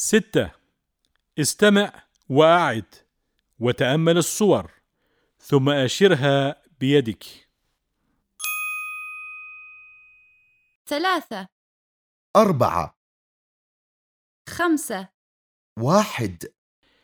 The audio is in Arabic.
ستة. استمع وأعد وتأمل الصور ثم أشرها بيدك. ثلاثة. أربعة. خمسة. واحد.